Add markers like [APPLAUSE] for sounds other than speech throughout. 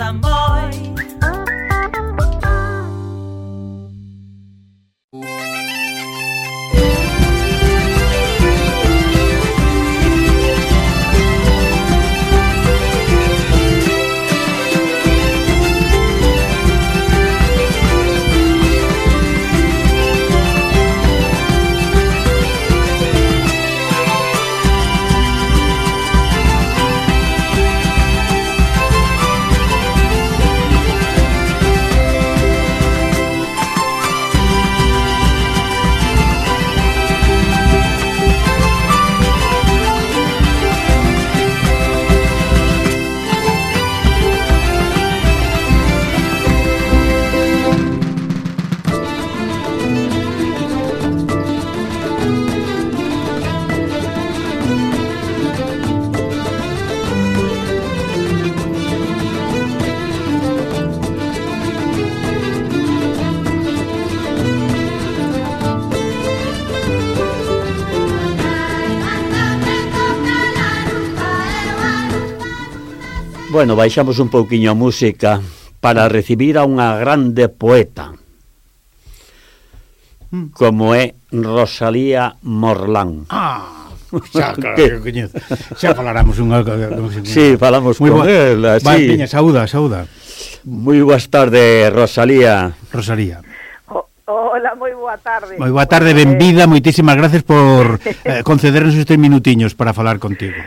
amor. Bueno, baixamos un pouquiño a música para recibir a unha grande poeta mm. como é Rosalía Morlán. Ah, xa, [LAUGHS] claro, que coñezo. Xa falaramos unha... Sí, falamos Muy con ela, sí. Vai, saúda, saúda. Moi boas tardes, Rosalía. Rosalía. Hola, moi boa tarde. Moi boa tarde, benvida, moitísimas gracias por [LAUGHS] eh, concedernos estes minutiños para falar contigo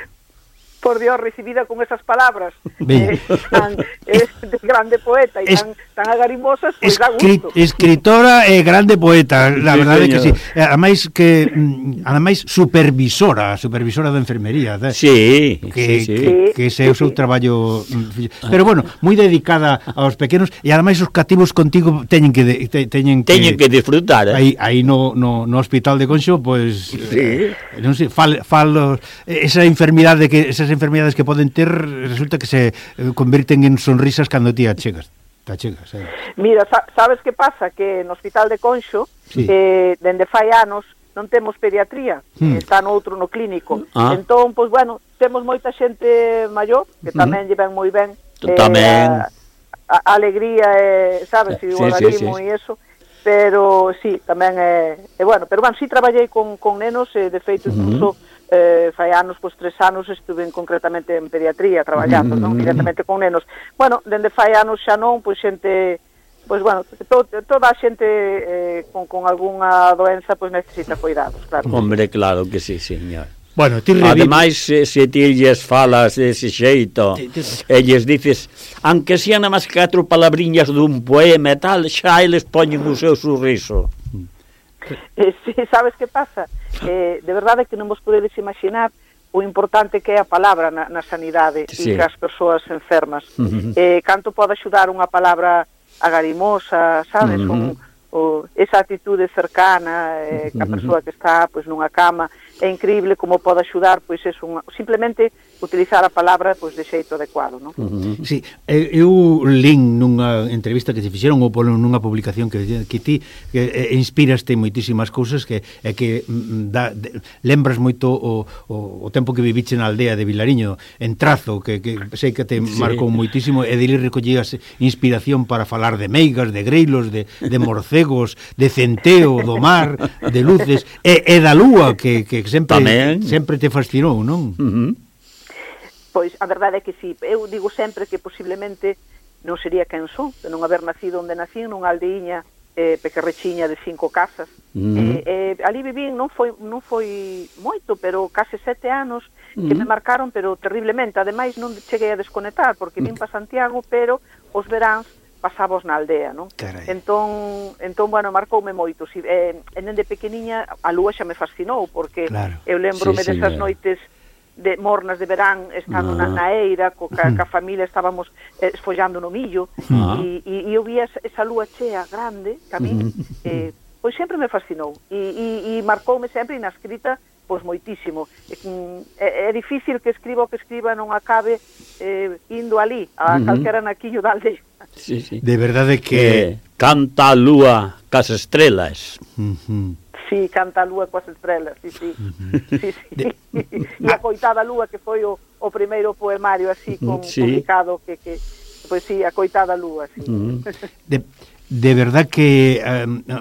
por Dios recibida con esas palabras eh, tan eh, de grande poeta y es, tan, tan agarimosas, pois pues, Escri gusto. Escritora e grande poeta, la sí, verdade é que sí. Eh, ademais que mm, ademais supervisora, supervisora de enfermería, De, sí, que, sí, sí. que, que ese é o seu traballo. Mm, pero ah. bueno, moi dedicada aos pequenos e ademais os cativos contigo teñen que de, te, teñen que teñen que disfrutar. Eh? Aí aí no, no no hospital de Conxo, pois pues, sí. eh, non sei, fal, fal eh, esa enfermidade que esas esas enfermedades que poden ter resulta que se eh, convirten en sonrisas cando ti achegas. Te achegas eh. Mira, sabes que pasa? Que no Hospital de Conxo, sí. eh, dende fai anos, non temos pediatría, hmm. está noutro no clínico. Ah. Entón, pois bueno, temos moita xente maior que hmm. tamén lle ven moi ben eh, tamén a, a, alegría eh, sabes, sí, o organismo sí, sí, sí. e eso, pero sí, tamén é, eh, eh, bueno, pero bueno, si sí traballei con con nenos, eh, de feito incluso uh -huh eh, fai anos, pois tres anos, estuve en, concretamente en pediatría traballando, mm. non? Directamente con nenos. Bueno, dende fai anos xa non, pois xente pois bueno, to, toda a xente eh, con, con algunha doenza pois necesita cuidados, claro. Hombre, claro que sí, señor. Bueno, ti revive... Ademais, se, se ti lles falas dese xeito, e lles dices, aunque sean as catro palabriñas dun poema e tal, xa eles poñen o seu sorriso. Mm. Eh, sí, sabes que pasa? Eh, de verdade que non vos podedes imaginar o importante que é a palabra na, na sanidade sí. e que as persoas enfermas. Uh -huh. eh, canto pode axudar unha palabra agarimosa, sabes? Uh -huh. Un, o, esa atitude cercana eh, que a persoa que está pois, nunha cama é increíble como pode axudar pois, é un, simplemente utilizar a palabra pois, de xeito adecuado. Non? Uh -huh. Sí, eu lin nunha entrevista que te fixeron ou polo nunha publicación que, que ti que, inspiraste moitísimas cousas que, é que mm, da, de, lembras moito o, o, o tempo que viviche na aldea de Vilariño en trazo, que, que sei que te sí. marcou moitísimo e dele recollías inspiración para falar de meigas, de greilos, de, de morcegos, de centeo, do mar, de luces e, e da lúa que, que sempre, Tamén. sempre te fascinou, non? Uh -huh. Pois a verdade é que si, sí. eu digo sempre que posiblemente non sería quen son, de non haber nacido onde nacín, nunha aldeiña eh, pequerrechiña de cinco casas. Uh eh, eh, ali vivín, non foi, non foi moito, pero case sete anos que me marcaron, pero terriblemente. Ademais, non cheguei a desconectar, porque vim mm. para Santiago, pero os veráns pasabos na aldea, non? Carai. Entón, entón, bueno, marcoume moito. Si, eh, e dende pequeniña a lúa xa me fascinou, porque claro. eu lembrome sí, desas noites claro de mornas de verán estando ah. na, na eira, co, ca, hmm. ca familia estábamos eh, esfollando no millo ah. e, e, e eu vi esa, esa lúa chea grande que a mí hmm. eh, pois sempre me fascinou e, e, e marcoume sempre na escrita pois moitísimo. Mm, é, é difícil que escriba o que escriba non acabe eh, indo ali, a uh -huh. calquera naquillo da aldea Sí, sí. De verdade que... Eh, canta a lúa cas estrelas. Uh -huh sí, canta a lúa coas estrelas, sí, sí. sí, sí. [LAUGHS] e a coitada lúa que foi o, o primeiro poemario así con, sí. publicado que, que pois pues, sí, a coitada lúa, sí. Mm. [LAUGHS] de, de verdad que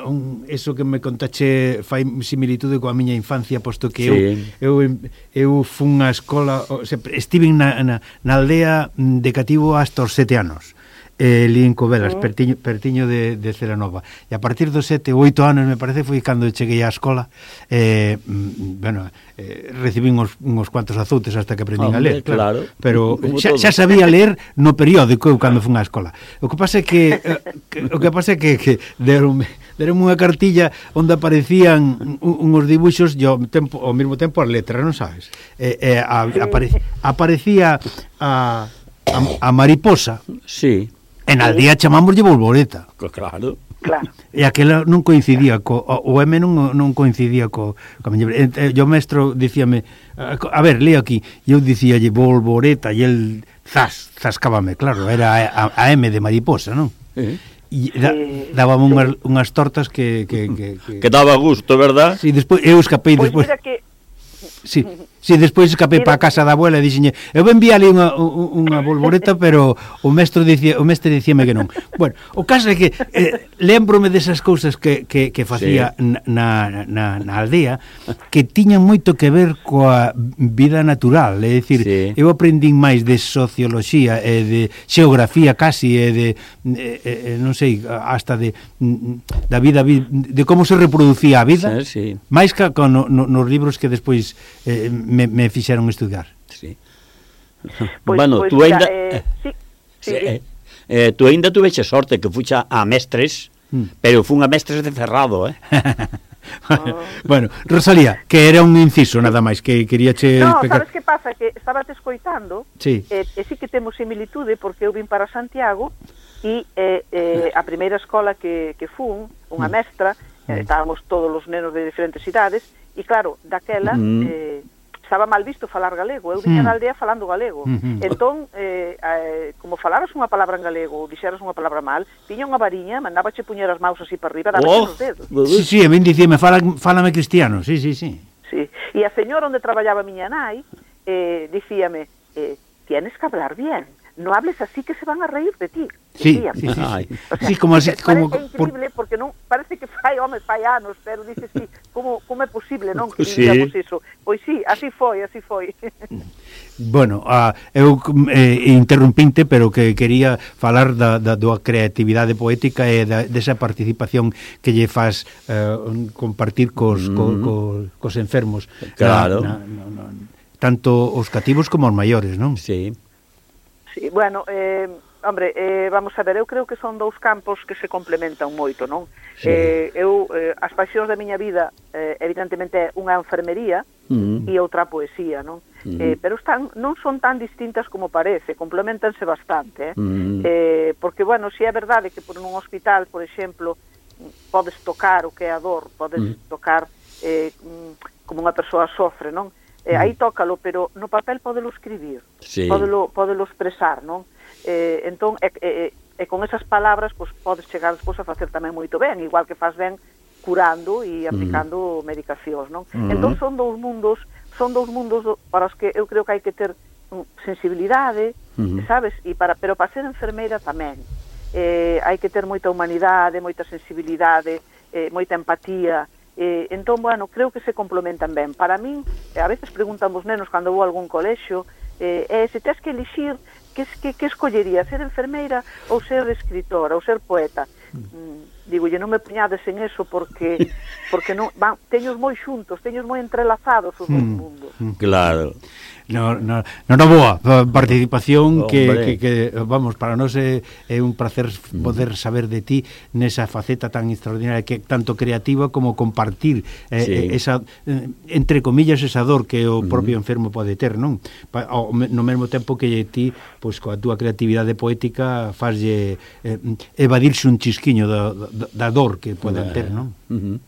um, eso que me contache fai similitude coa miña infancia posto que sí. eu, eu eu fun á escola, o, se, estive na, na, na aldea de cativo hasta os sete anos eh, lín Covelas, mm. pertiño, pertiño de, de Celanova. E a partir dos sete, oito anos, me parece, foi cando cheguei á escola, eh, bueno, eh, recibí uns, uns cuantos azoutes hasta que aprendín Hombre, a ler, claro. claro. Pero xa, xa sabía ler no periódico eu cando fun á escola. O que pasa é que, eh, que o que pasa é que, que deron, deron unha cartilla onde aparecían un, unhos dibuxos e ao, tempo, ao mesmo tempo as letras, non sabes? Eh, eh, a, apare, aparecía a, a, a mariposa. Sí En Aldea chamámoslle Bolboreta. Claro. Claro. E aquela non coincidía co o M non non coincidía co, co miña, yo mestro dicíame, eh, a ver, leo aquí, e eu dicíalle Bolboreta e el zas, zascábame, claro, era a, a M de mariposa, non? Eh. E da, dábame unhas, unhas tortas que que, que, que... [LAUGHS] que daba gusto, verdad? Si, sí, despois eu escapei pois despois. Mira que Sí, sí despois escapei para a casa da abuela e dixenlle, eu envía ali unha, unha bolboreta, pero o mestre dicía, o mestre dicíame que non. Bueno, o caso é que eh, lembrome desas cousas que, que, que facía sí. na, na, na aldea que tiñan moito que ver coa vida natural, é dicir, sí. eu aprendín máis de socioloxía e de xeografía casi e de e, e, non sei, hasta de da vida de como se reproducía a vida. Sí, sí. Máis que no, no, nos libros que despois eh, me, me fixeron estudiar. Sí. Pois, bueno, pois, tú mira, ainda... Eh, sí, sí, eh, sí. Eh, eh tú ainda tuveche sorte que fucha a mestres, mm. pero fun a mestres de cerrado, eh? [LAUGHS] Oh. bueno, Rosalía, que era un inciso nada máis que quería che No, pecar... sabes que pasa que estaba te escoitando. Sí. Eh, e sí que temos similitude porque eu vim para Santiago e eh, eh, a primeira escola que que fun, unha mm. mestra, eh, mm. eh, estábamos todos os nenos de diferentes idades E claro, daquela... Mm. Eh, estaba mal visto falar galego. Eu viña na aldea falando galego. Uh. Entón, eh, eh, como falaras unha palabra en galego ou dixeras unha palabra mal, tiña unha variña, mandabache puñer as maus así para arriba, dabache oh. os dedos. Sí, sí, a min dicíame, fala, fálame cristiano, sí, sí, sí. Sí, e a señora onde traballaba miña nai, eh, dicíame, eh, tienes que hablar bien no hables así que se van a reír de ti. Sí, sí, sí, sí. O sea, sí como así, como, parece como, increíble por... porque non, parece que fai, home, fai anos, pero dices, sí, como, como é posible, non, que sí. iso? Pois sí, así foi, así foi. [LAUGHS] Bueno, ah, eu eh, interrumpinte, pero que quería falar da, da da creatividade poética e da, desa participación que lle faz eh, compartir cos, mm. co, mm-hmm. co, cos enfermos. Claro. Na, na, na, na, tanto os cativos como os maiores, non? Sí. Sí, bueno, eh, hombre, eh, vamos a ver, eu creo que son dous campos que se complementan moito, non? Sí. Eh, eu, eh, as paixóns da miña vida, eh, evidentemente, é unha enfermería uh -huh. e outra poesía, non? Uh -huh. eh, pero están, non son tan distintas como parece, complementanse bastante, eh? Uh -huh. eh porque, bueno, si é verdade que por un hospital, por exemplo, podes tocar o que é a dor, podes uh -huh. tocar eh, mm, como unha persoa sofre, non? eh, aí mm. tócalo, pero no papel podelo escribir, sí. podelo, podelo expresar, non? Eh, entón, e, e, e con esas palabras pois, podes chegar despois a facer tamén moito ben, igual que faz ben curando e mm. aplicando mm. medicacións, non? Mm. Entón son dous mundos, son dous mundos do, para os que eu creo que hai que ter mm, sensibilidade, mm. sabes? E para pero para ser enfermeira tamén. Eh, hai que ter moita humanidade, moita sensibilidade, eh, moita empatía, Eh, entón, bueno, creo que se complementan ben. Para min, eh, a veces preguntan os nenos cando vou a algún colexio, eh, eh, se tens que elixir, que, que, que escollería, ser enfermeira ou ser escritora ou ser poeta? Mm, digo, lle non me puñades en eso porque porque non, van, teños moi xuntos, teños moi entrelazados os mm, mundos. Claro no, no, no, no boa participación que, que, que, vamos, para nós é, é un placer mm. poder saber de ti nesa faceta tan extraordinaria que tanto creativa como compartir eh, sí. Eh, esa, eh, entre comillas, esa dor que o mm-hmm. propio enfermo pode ter, non? Pa, ao, no mesmo tempo que ti, pois, coa túa creatividade poética, faslle eh, evadirse un chisquiño da, da, da dor que poden eh. ter, non? Uh -huh.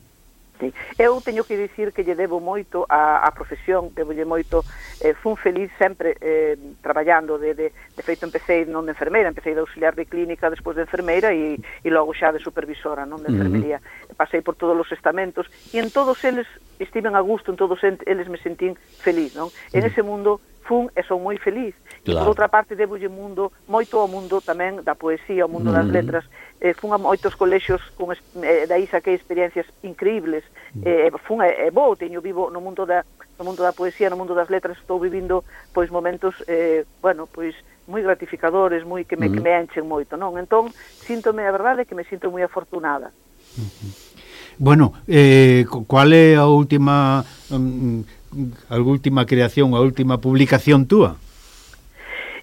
Sí. Eu teño que dicir que lle debo moito a, a profesión, debolle moito, eh, fun feliz sempre eh, traballando, de, de, de feito empecé non de enfermeira, empecé de auxiliar de clínica, despois de enfermeira e, e logo xa de supervisora, non de enfermería. Uh -huh. Pasei por todos os estamentos e en todos eles estiven a gusto, en todos eles me sentín feliz, non? En ese mundo fun e son moi feliz. Claro. E por outra parte, debulle mundo, moito ao mundo tamén da poesía, ao mundo mm. das mm-hmm. letras. Eh, fun a moitos colexios con eh, daí saquei experiencias increíbles. Mm. Eh, fun eh, é eh, bo, teño vivo no mundo da no mundo da poesía, no mundo das letras estou vivindo pois momentos eh, bueno, pois moi gratificadores, moi que me, mm. que mm-hmm. me enchen moito, non? Entón, síntome a verdade que me sinto moi afortunada. Mm -hmm. Bueno, eh, cual é a última mm, mm, um, a última creación, a última publicación túa?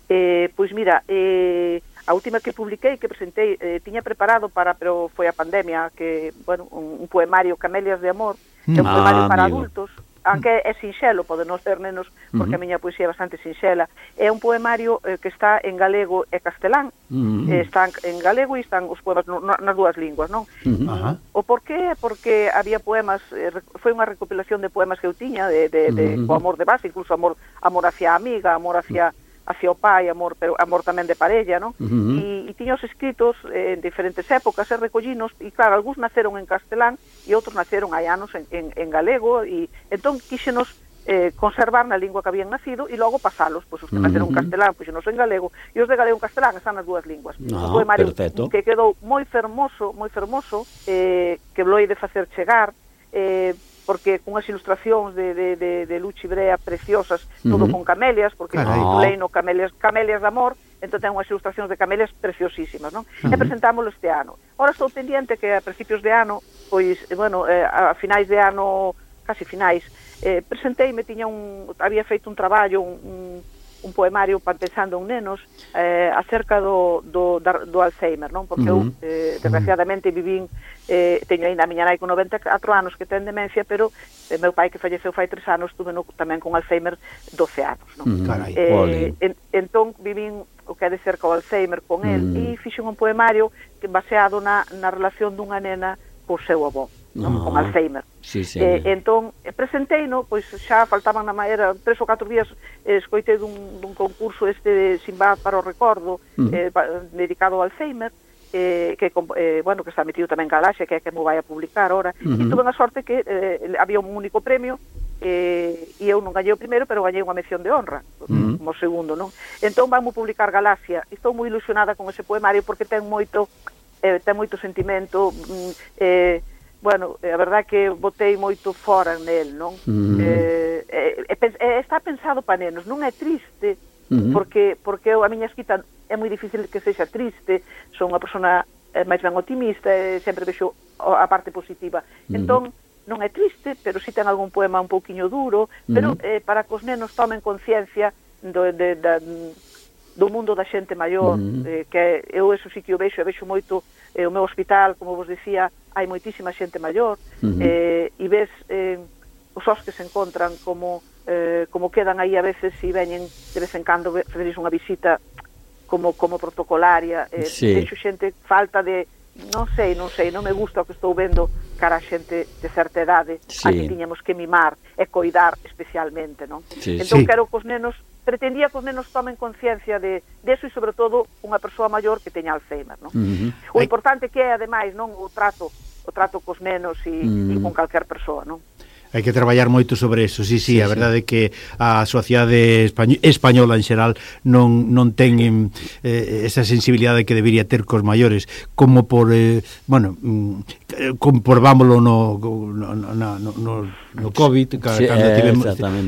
Eh, pois mira, eh, a última que publiquei, que presentei, eh, tiña preparado para, pero foi a pandemia, que, bueno, un, un poemario Camelias de Amor, é un ah, poemario para amigo. adultos, aunque é sinxelo, pode non ser nenos, porque uh -huh. a miña poesía é bastante sinxela. É un poemario eh, que está en galego e castelán. Uh -huh. eh, están en galego e están os poemas no, nas dúas linguas, non? Uh -huh. O porqué é porque había poemas, eh, foi unha recopilación de poemas que eu tiña de, de, de, uh -huh. o amor de base, incluso amor, amor hacia a amiga, amor hacia... Uh -huh hacia o pai, amor, pero amor tamén de parella, non? Uh -huh. E, e tiños escritos eh, en diferentes épocas, e recollinos, e claro, algúns naceron en castelán e outros naceron hai anos en, en, en galego, e entón quíxenos eh, conservar na lingua que habían nacido e logo pasalos, pois os que naceron uh -huh. castelán, pois non en galego, e os de galego en castelán están nas dúas linguas. No, o poemario perfecto. que quedou moi fermoso, moi fermoso, eh, que bloi de facer chegar, eh, porque cunhas ilustracións de, de, de, de Luchi Brea preciosas, todo uh -huh. con camelias, porque Carai. titulei ah. no camelias, camelias de amor, entón ten unhas ilustracións de camelias preciosísimas, non? Uh -huh. E presentámoslo este ano. Ora estou pendiente que a principios de ano, pois, eh, bueno, eh, a finais de ano, casi finais, eh, presenteime, tiña un, había feito un traballo, un, un un poemario para empezando un nenos eh, acerca do, do, do Alzheimer, non? Porque uh -huh. eu, eh, desgraciadamente, vivín, eh, teño ainda a miña nai con 94 anos que ten demencia, pero eh, meu pai que falleceu fai tres anos, tuve no, tamén con Alzheimer 12 anos, non? Uh -huh. Carai, eh, en, entón, vivín o que é de cerca o Alzheimer con el, uh -huh. e fixen un poemario que baseado na, na relación dunha nena co seu avó non? Con Alzheimer. Sí, sí, eh, entón, eh, presentei, no, pois xa faltaban na maera tres ou catro días eh, escoitei dun, dun concurso este de Simbad para o recordo mm. eh, pa, dedicado ao Alzheimer eh, que, eh, bueno, que está metido tamén Galaxia que é que mo vai a publicar ahora uh -huh. e tuve a sorte que eh, había un único premio eh, e eu non gañei o primeiro, pero gañei unha mención de honra, uh -huh. como segundo, non? Entón vamos publicar Galaxia. Estou moi ilusionada con ese poemario porque ten moito eh, ten moito sentimento, mm, eh, bueno, eh, a verdad que botei moito fora nel, non? Mm. Eh, eh, eh, está pensado para nenos, non é triste, mm. porque porque eu, a miña escrita é moi difícil que sexa triste, son unha persona eh, máis ben optimista e sempre vexo a parte positiva. Mm. Entón, non é triste, pero si ten algún poema un pouquiño duro, pero mm. eh, para que os nenos tomen conciencia do, de, da, do mundo da xente maior, mm. eh, que eu eso sí que o vexo, e vexo moito eh, o meu hospital, como vos dicía, hai moitísima xente maior, uh -huh. eh, e ves eh, os os que se encontran como eh, como quedan aí a veces e veñen de vez en cando faceris unha visita como como protocolaria, eh, sí. deixo xente falta de non sei, non sei, non me gusta o que estou vendo cara a xente de certa idade sí. a que tiñamos que mimar e coidar especialmente, non? Sí, entón sí. quero cos nenos pretendía que os nenos tomen conciencia de, de eso e, sobre todo, unha persoa maior que teña Alzheimer. Non? Uh -huh. O importante que é, ademais, non o trato o trato cos nenos e. Uh -huh. e con calquer persoa, non? Hai que traballar moito sobre eso, sí, sí, sí a verdade sí. que a sociedade española en xeral non, non ten eh, esa sensibilidade que debería ter cos maiores, como por, eh, bueno, mm, comprobámoslo no, no, no, no, no COVID, ca, sí, cando tivemos...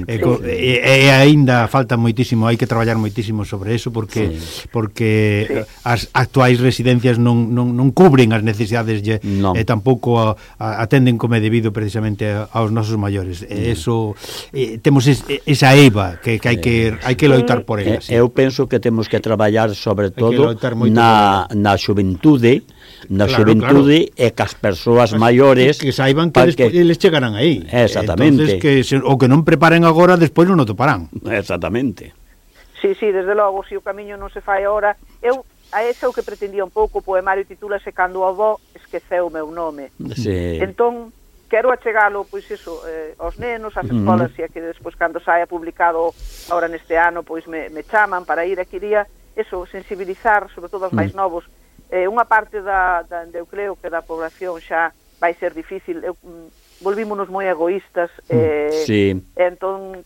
Eh, co, e, e aínda falta moitísimo, hai que traballar moitísimo sobre eso, porque sí. porque sí. as actuais residencias non, non, non cubren as necesidades no. e eh, tampouco a, a, atenden como é debido precisamente aos nosos maiores. E eso eh, temos es, esa eiva que, que hai que eh, hai que loitar por ela. Eh, eu penso que temos que traballar sobre todo na na xuventude, na claro, xuventude claro. e cas persoas maiores que, que saiban que, que eles chegarán aí. Exactamente. Entonces, que se, o que non preparen agora despois non o toparán. Exactamente. Sí, sí, desde logo, se si o camiño non se fai agora, eu a ese o que pretendía un pouco o poemario titúlase Cando o avó esqueceu o meu nome. Sí. Entón, quero achegalo, pois iso, eh, aos nenos, ás escolas, mm. e que despois cando saia publicado ahora neste ano, pois me, me chaman para ir aquí día, eso, sensibilizar, sobre todo aos máis mm. novos, eh, unha parte da, da, eu creo que da población xa vai ser difícil, eu, mm, volvímonos moi egoístas, mm, eh, sí. entón,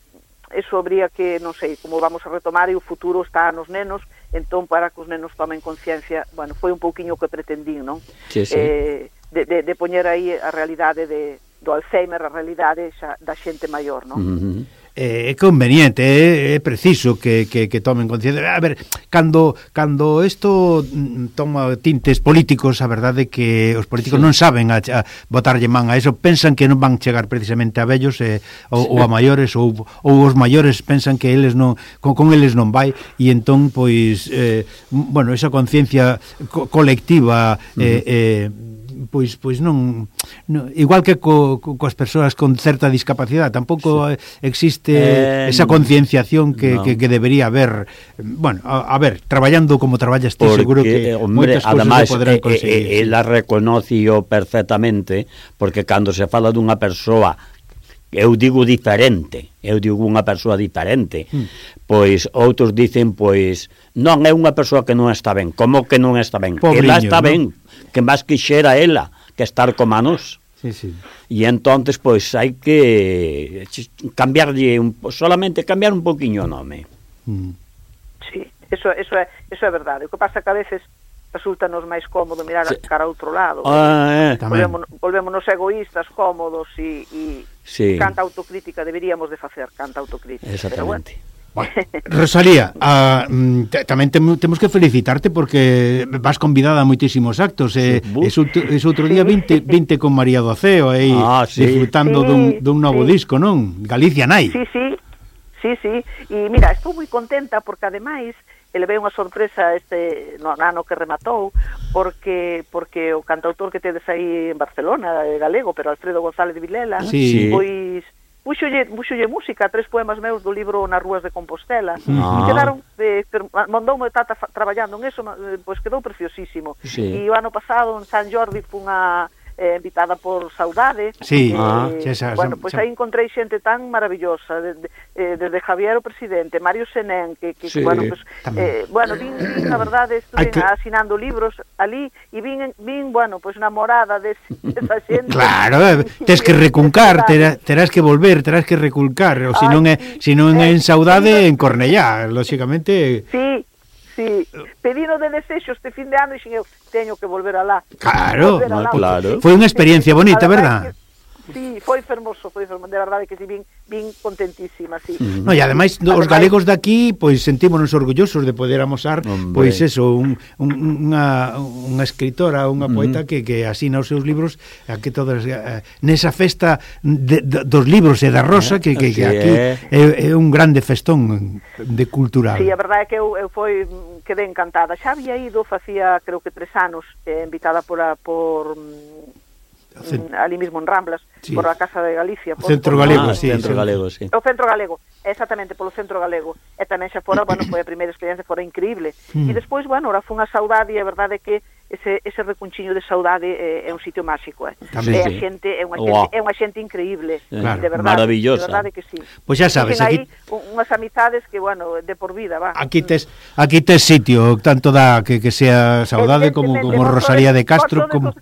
eso habría que, non sei, como vamos a retomar e o futuro está nos nenos, entón para que os nenos tomen conciencia, bueno, foi un pouquiño o que pretendín, non? Sí, sí. Eh, de, de, de poñer aí a realidade de, do Alzheimer, a realidade xa, da xente maior, non? Uh eh, -huh. É conveniente, é, é preciso que, que, que tomen conciencia. A ver, cando cando isto toma tintes políticos, a verdade é que os políticos sí. non saben a, a botarlle man a eso, pensan que non van chegar precisamente a vellos eh, ou, sí. ou a maiores ou, ou os maiores pensan que eles non con, con eles non vai e entón pois eh, bueno, esa conciencia co colectiva eh, uh -huh. eh pois pois non, non igual que co, co, coas persoas con certa discapacidade, tampouco sí. existe eh, esa concienciación que, no. que que debería haber. Bueno, a, a ver, traballando como traballas ti, seguro que eh, hombre, moitas cousas poderán conseguir. Eh, eh, eh ela reconocio perfectamente porque cando se fala dunha persoa eu digo diferente, eu digo unha persoa diferente. Mm. Pois outros dicen pois non é unha persoa que non está ben, como que non está ben? Pobriño, ela está ¿no? ben, que máis quixera ela que estar como a. Sí, sí. E entonces pois hai que cambiarlle un, solamente cambiar un poquinho o nome. Mm. Sí, eso, eso, é, eso é verdade. O que pasa que a veces resulta nos máis cómodo mirar sí. cara a outro lado. Ah, eh, volvémonos, volvémonos egoístas, cómodos e, e, sí. canta autocrítica deberíamos de facer, canta autocrítica. Exactamente. Pero bueno. Bueno, [LAUGHS] Rosalía, ah, mm, uh, tamén temos que felicitarte porque vas convidada a moitísimos actos eh, sí. es, outro, es outro día 20, 20 con María Doceo aí eh, ah, sí. disfrutando sí, dun, dun novo sí. disco, non? Galicia Nai. Sí, sí, sí, sí. E mira, estou moi contenta porque ademais elevei unha sorpresa este no ano que rematou porque porque o cantautor que tedes aí en Barcelona, galego, pero Alfredo González de Vilela, sí. pois puxolle, puxolle música tres poemas meus do libro Nas rúas de Compostela. Ah. E quedaron, eh, mandoume tata traballando en eso, eh, pois quedou preciosísimo. Sí. E o ano pasado en San Jordi fun a eh, invitada por Saudade. Sí, eh, ah, xa, xa, bueno, pois pues aí encontrei xente tan maravillosa, de, de, eh, desde Javier o presidente, Mario Senén, que, que sí, bueno, pues, eh, bueno, vin, vin, a verdade, estuve que... asinando libros ali e vin, vin bueno, pois pues, namorada de, desa xente. claro, eh, tes que recuncar, terás, terás que volver, terás que reculcar, ou se non é, se non é en eh, Saudade, en Cornellá, lóxicamente. Sí, Sí, pedino de desexo este fin de ano e xin eu teño que volver alá. Claro, volver alá. claro. Foi unha experiencia bonita, verdad? Sí, foi fermoso, foi fermoso, de verdade que si sí, vin, vin contentísima, sí. Mm. Mm-hmm. No, e ademais, os galegos daqui pois sentímonos orgullosos de poder amosar Hombre. pois eso, un, un, unha, unha escritora, unha mm-hmm. poeta mm que, que asina os seus libros a que todas a, nesa festa de, de, dos libros e da rosa que, que, que aquí é, é un grande festón de cultural. Sí, a verdade é que eu, eu foi quedé encantada. Xa había ido facía creo que tres anos eh, invitada por, a, por en, mm, ali mismo en Ramblas, sí. por a Casa de Galicia. Por, o centro por, Galego, ah, sí, centro sí. Galego, sí. O Centro Galego, exactamente, polo Centro Galego. E tamén xa fora, bueno, foi a primeira experiencia, fora increíble. Mm. E despois, bueno, ora foi unha saudade, e a verdade é que ese, ese recunchiño de saudade eh, é un sitio máxico, eh. Tamén, é, sí. xente, é, unha xente, é unha xente increíble, claro. de verdade. Maravillosa. De verdade que sí. Pois pues xa sabes, aquí aquí... unhas amizades que, bueno, de por vida, va. Aquí tes, aquí tes sitio, tanto da que, que sea saudade como, como Rosalía de Castro, como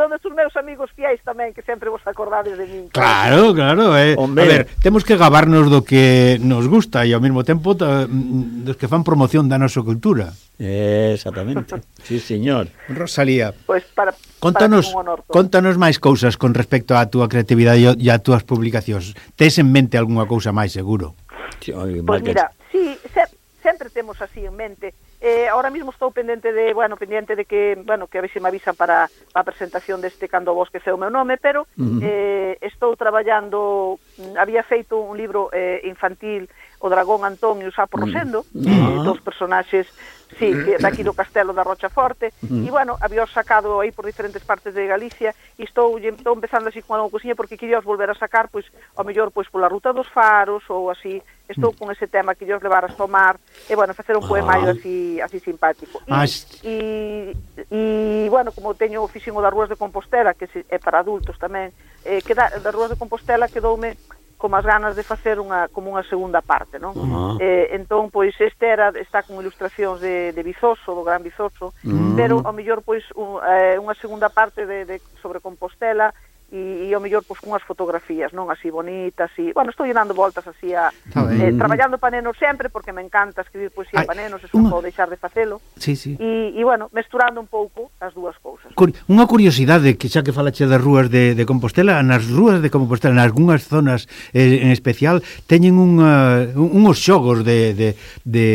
sodes os meus amigos fiéis tamén que sempre vos acordades de min. Claro, claro, eh. Hombre. A ver, temos que gabarnos do que nos gusta e ao mesmo tempo ta, mm, dos que fan promoción da nosa cultura. Exactamente. [LAUGHS] sí, señor. Rosalía. Pois pues para Contanos, para honor, contanos máis cousas con respecto á túa creatividade e ás túas publicacións. Tes en mente algunha cousa máis, seguro? Sí, pois pues mira, sí, se, sempre temos así en mente Eh, ahora mismo estou pendente de, bueno, pendiente de que, bueno, que a veces me avisan para a presentación deste Cando Bosque seu meu nome, pero uh -huh. eh, estou traballando, había feito un libro eh, infantil O Dragón Antón e o Sapo mm. Rosendo, uh -huh. eh, dos personaxes Sí, mm-hmm. que daqui do Castelo da Rochaforte. Mm. E, bueno, había sacado aí por diferentes partes de Galicia e estou, estou empezando así con algo cosiña porque quería os volver a sacar, pois, ao mellor, pois, pola ruta dos faros ou así. Estou mm. con ese tema que os levar a tomar e, bueno, facer un poemario ah. así, así simpático. E, ah. e, e, bueno, como teño o fixingo das Rúas de Compostela, que é para adultos tamén, eh, que da, das Rúas de Compostela quedoume como as ganas de facer unha como unha segunda parte, non? Uh -huh. eh, entón pois este era está con ilustracións de de Bizoso, do gran Bizoso, uh -huh. pero ao mellor pois un, eh, unha segunda parte de de sobre Compostela e, e ao mellor pois cunhas fotografías, non así bonitas e, bueno, estou dando voltas así a eh, traballando para nenos sempre porque me encanta escribir poesía Ay, para nenos, eso unha... podo deixar de facelo. Sí, sí. E, e bueno, mesturando un pouco as dúas cousas. Cur unha curiosidade que xa que falache das rúas de, de Compostela, nas rúas de Compostela, en algunhas zonas eh, en especial teñen unha, un, unhos xogos de, de, de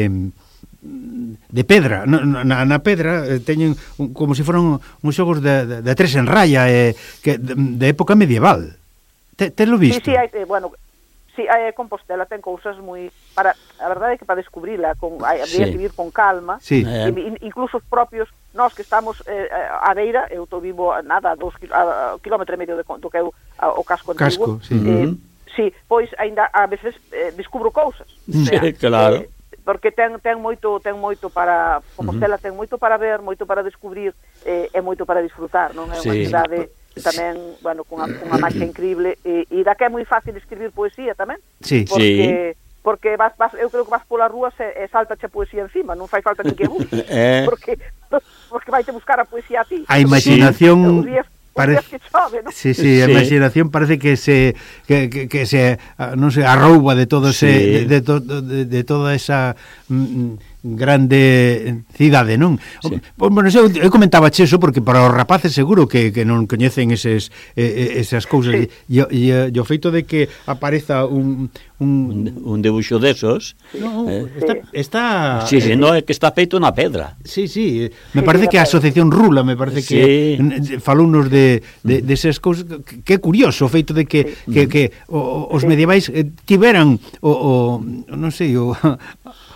de pedra, na, na pedra eh, teñen un, como se si foran uns xogos de, de, de tres en raya eh, que de, de época medieval. Te, te lo visto? Sí, sí, hai, eh, bueno, sí, hai Compostela ten cousas moi para a verdade é que para descubrila con hai habría sí. que vivir con calma. Sí. Eh. E, incluso os propios nós que estamos eh, a beira, eu to vivo nada a 2 km e medio de, do que é o, a, o casco antigo. Casco, sí. Eh, uh -huh. Sí, pois aínda a veces eh, descubro cousas. O sea, claro. Eh, porque ten ten moito ten moito para Compostela uh -huh. ten moito para ver, moito para descubrir eh, e moito para disfrutar, non? É sí. unha cidade tamén, bueno, cunha, cunha marcha increíble e, e da que é moi fácil escribir poesía tamén. Sí, porque, sí. Porque vas, vas, eu creo que vas pola rúa e, e saltache poesía encima, non fai falta que que [LAUGHS] busques, eh... porque, [LAUGHS] porque vai te buscar a poesía a ti. A imaginación... Sí. Parece... que chove, ¿no? Sí, sí, a imaginación parece que se que, que, que se ah, non sei, arrouba de todo ese sí. de, de, to, de, de toda esa mm, mm grande cidade, non? Sí. Bueno, eu, eu comentaba eso porque para os rapaces seguro que, que non coñecen eses, eh, esas cousas sí. e, e, e o feito de que apareza un, un... Un, debuxo desos no, eh? está, está... Sí, sí, eh, no, é que está feito na pedra Sí, sí, eh, me parece que a Asociación Rula me parece sí. que falou de, de, de mm. esas cousas que é curioso o feito de que, que, mm que o, os medievais eh, tiveran o, o non sei, o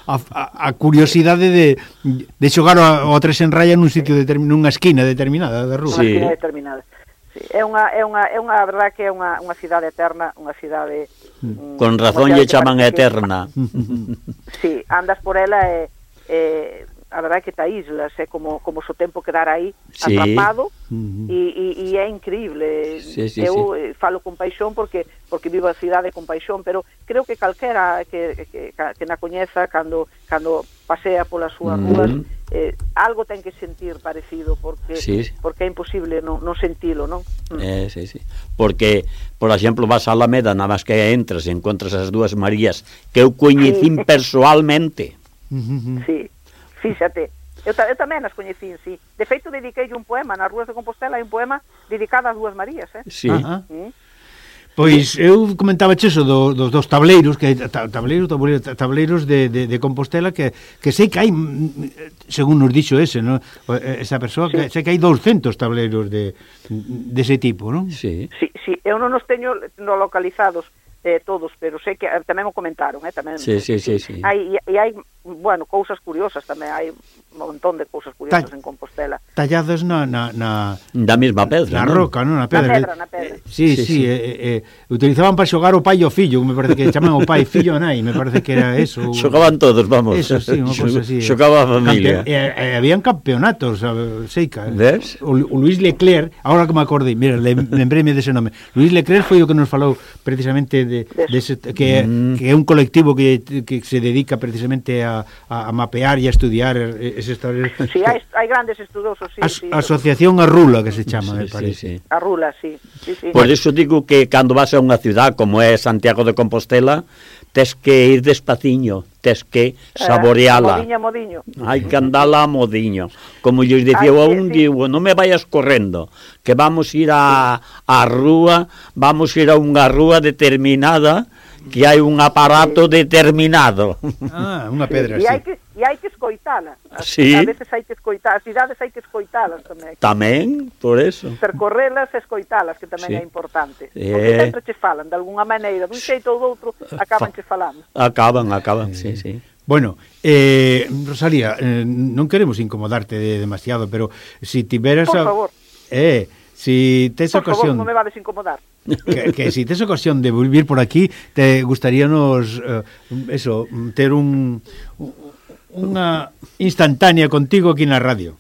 a, a curiosidade de, de xogar o, o tres en raya nun sitio determinado, nunha esquina determinada da rúa. Sí. Unha determinada. Sí. É unha é unha é unha verdade que é unha unha cidade eterna, unha cidade mm. Mm, Con razón lle chaman eterna. Si, [LAUGHS] sí, andas por ela e eh, a verdade é que está islas, é como, como so tempo quedar aí sí. atrapado uh -huh. e, e, e é increíble. Sí, sí, Eu sí. Eh, falo con paixón porque porque vivo a cidade con paixón, pero creo que calquera que, que, que na coñeza cando, cando pasea polas súas uh -huh. rúas eh, algo ten que sentir parecido porque sí. porque é imposible non, non sentilo, non? Mm. Eh, sí, sí. Porque, por exemplo, vas a Alameda, nada máis que entras, encontras as dúas Marías que eu coñecín sí. personalmente. Sí. Fíxate. Eu, ta, eu tamén as coñecín, sí. De feito, dediquei un poema. Nas Rúas de Compostela hai un poema dedicado a dúas Marías, eh? Sí. Uh -huh. mm. Pois eu comentaba eso do, dos, dos tableiros que tableiros, tableiros, tableiros de, de, de Compostela que, que sei que hai mm, según nos dixo ese, no? esa persoa sí. que sei que hai 200 tableiros de de ese tipo, non? Sí. Sí, sí, eu non os teño no localizados, eh, todos, pero sei que eh, tamén o comentaron, eh, tamén. Sí, sí, sí, sí. Hai, e hai, bueno, cousas curiosas tamén, hai un montón de cousas curiosas Ta en Compostela. Tallados na, na, na da mesma pedra, na ¿no? roca, non, na pedra. Na pedra, na pedra. Eh, sí, sí, sí, sí. Eh, eh, eh utilizaban para xogar o pai e o fillo, me parece que chaman o pai fillo nai, me parece que era eso. Xogaban todos, vamos. Eso, sí, unha cousa así. Eh. Xogaba a familia. Campe eh, eh, habían campeonatos, seica. Ves? O, o Luis Leclerc, agora que me acordei, mira, lembreme dese nome. Luis Leclerc foi o que nos falou precisamente de, dese, ese, que, mm. que é un colectivo que, que se dedica precisamente a, a, a mapear e a estudiar ese historias. Si, sí, hai, hai grandes estudosos, sí, As, sí. Asociación Arrula que se chama, sí, me parece. Sí, sí. Arrula, sí. sí, sí. Por iso digo que cando vas a unha ciudad como é Santiago de Compostela, tes que ir despaciño, tes que eh, saboreala. Eh, modiño, modiño. Hai que andala a modiño. Como lles dicía a un, sí. digo, non me vayas correndo, que vamos ir a, a rúa, vamos ir a unha rúa determinada que hai un aparato determinado. Ah, unha pedra, sí. E hai que, e hai que escoitala. Ah, sí. A veces hai que escoitar, as cidades hai que escoitalas tamén. Tamén, por eso. Percorrelas e escoitalas, que tamén sí. é importante. Eh. Porque sempre che falan, de alguna maneira, dun xeito ou doutro, acaban che falando. Acaban, acaban, sí, eh. sí. Bueno, eh, Rosalía, eh, non queremos incomodarte de demasiado, pero si tiveras... Por favor. A... Eh, Si tes por ocasión... Favor, non me vades incomodar. [LAUGHS] Que, que si tes ocasión de vivir por aquí, te gustaríanos, uh, eso, ter un, unha instantánea contigo aquí na radio.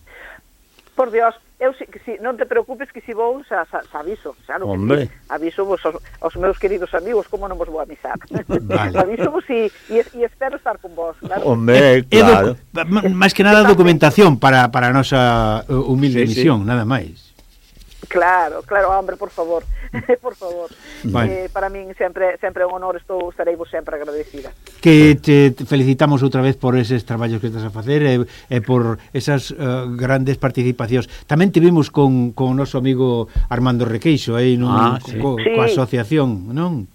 Por Dios, eu si, si, non te preocupes que si vou xa, xa, xa aviso, xa no, que Si, aviso vos aos, aos meus queridos amigos como non vos vou avisar. Vale. [LAUGHS] aviso vos e, e, e espero estar con vos, claro. Hombre, eh, eh, claro. E, máis que nada documentación para para a nosa humilde sí, emisión, sí. nada máis. Claro, claro, hombre, por favor, [LAUGHS] por favor. Vale. Eh, para min sempre sempre un honor, estou estarei vos sempre agradecida. Que te felicitamos outra vez por eses traballos que estás a facer e, e por esas uh, grandes participacións. Tamén te vimos con, con o noso amigo Armando Requeixo aí eh, nun, ah, sí. co, sí. coa asociación, non?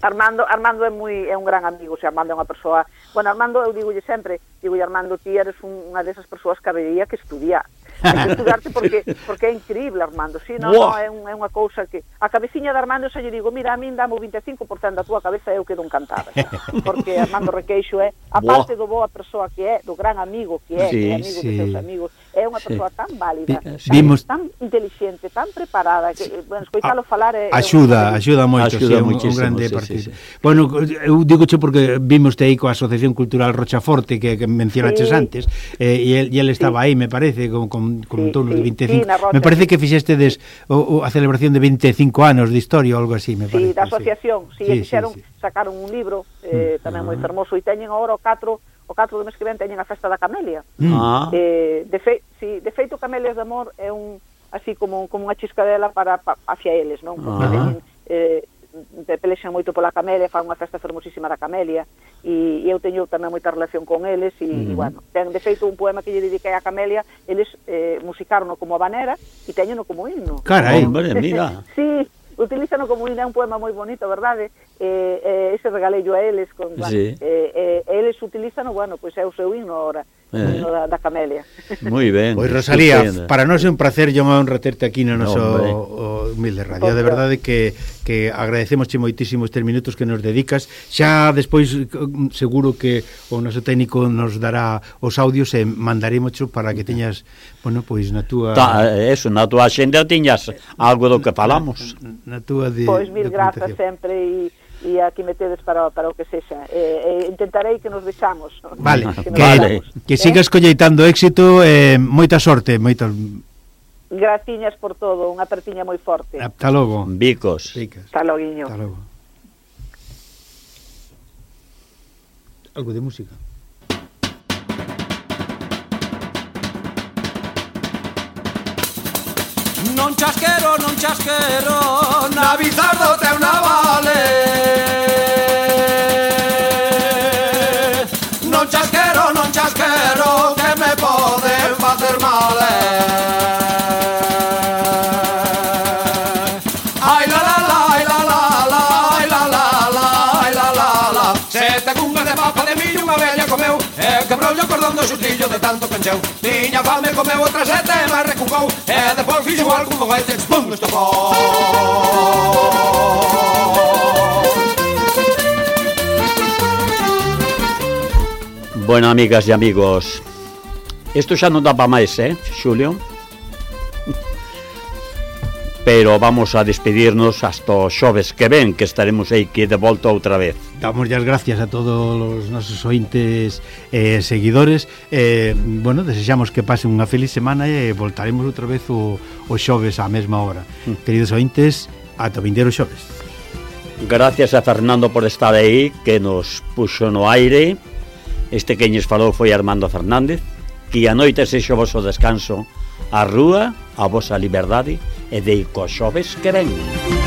Armando Armando é moi é un gran amigo, se Armando é unha persoa, bueno, Armando eu digolle sempre, digo Armando ti eres un, unha desas persoas que habería que estudia estudarte porque, porque é increíble, Armando. Si, non, non, é, un, é unha cousa que... A cabeciña de Armando xa lle digo, mira, a min dame o 25% da túa cabeza e eu quedo encantada. [LAUGHS] Porque Armando Requeixo é, a parte do boa persoa que é, do gran amigo que é, sí, que é amigo sí. dos seus amigos, é unha persoa eh, sí. tan válida, tan, Vimos... tan inteligente, tan preparada que sí. bueno, escoitalo a, falar é Axuda, un... axuda moito, axuda sí, un, un grande sí, partido. Sí, sí. Bueno, eu digoche porque vimos aí coa Asociación Cultural Rochaforte que, que mencionaches sí. antes eh, e el, e el estaba sí. aí, me parece, con, con, con sí, tonos sí, de 25. Sí, me parece que fixestedes o, o, a celebración de 25 anos de historia ou algo así, me parece. Sí, da asociación, sí, sí, sí, fixeron, sí, sí. sacaron un libro eh, mm. tamén uh -huh. moi mm. fermoso e teñen agora o 4 o 4 do mes que ven teñen a festa da Camelia. Mm. Ah. Eh, de, fe, si, de feito, Camelias de Amor é un así como, como unha chiscadela para, para hacia eles, non? Porque ah. teñen, eh, pelexan moito pola Camelia, fan unha festa fermosísima da Camelia, e, e eu teño tamén moita relación con eles e, mm. e bueno, ten de feito un poema que lle dediquei a Camelia, eles eh, musicaron como habanera e teñeno como himno. Carai, hombre, mira. [LAUGHS] sí, utilizano como ainda un poema moi bonito, verdade? Eh, eh, ese regalello a eles con, sí. eh, eh, eles utilizano, bueno, pois pues é o seu himno ahora eh. da, da Camelia. Moi ben. Pois Rosalía, estupendo. para nós é un placer, John, un reterte aquí no noso no, Humilde Radio, de verdade que, que agradecemos che moitísimo estes minutos que nos dedicas. Xa despois seguro que o noso técnico nos dará os audios e mandaremos para que teñas bueno, pois na túa Ta, eh, eso, na túa xenda tiñas algo do que falamos. Na, na túa de, Pois mil grazas sempre e e aquí me tedes para, para o que sexa. Eh, eh, intentarei que nos deixamos vale, [LAUGHS] que, que, vale. que sigas colleitando éxito eh, moita sorte moita Graciñas por todo, unha apertiña moi forte. Hasta logo. Vicos. Vicos. Ata loguiño. Logo. Algo de música. Non chasquero, non chasquero, na bizardo te unha do xutillo de tanto pencheu. Tiña fame, comeu outra sete, mas recucou E eh, depois fixo algún eh, foguete, pum, estopou Bueno, amigas e amigos, isto xa non dá pa máis, eh, Xulio? pero vamos a despedirnos hasta o xoves que ven, que estaremos aí que de volta outra vez. Damos as gracias a todos os nosos ointes eh, seguidores. Eh, bueno, desexamos que pasen unha feliz semana e voltaremos outra vez o, o xoves á mesma hora. Mm. Queridos ointes, ata vindeiro xoves. Gracias a Fernando por estar aí, que nos puxo no aire. Este queñes falou foi Armando Fernández. Que a noite sexo vos o descanso A rúa, a vosa liberdade e dei coxoves que ven. Música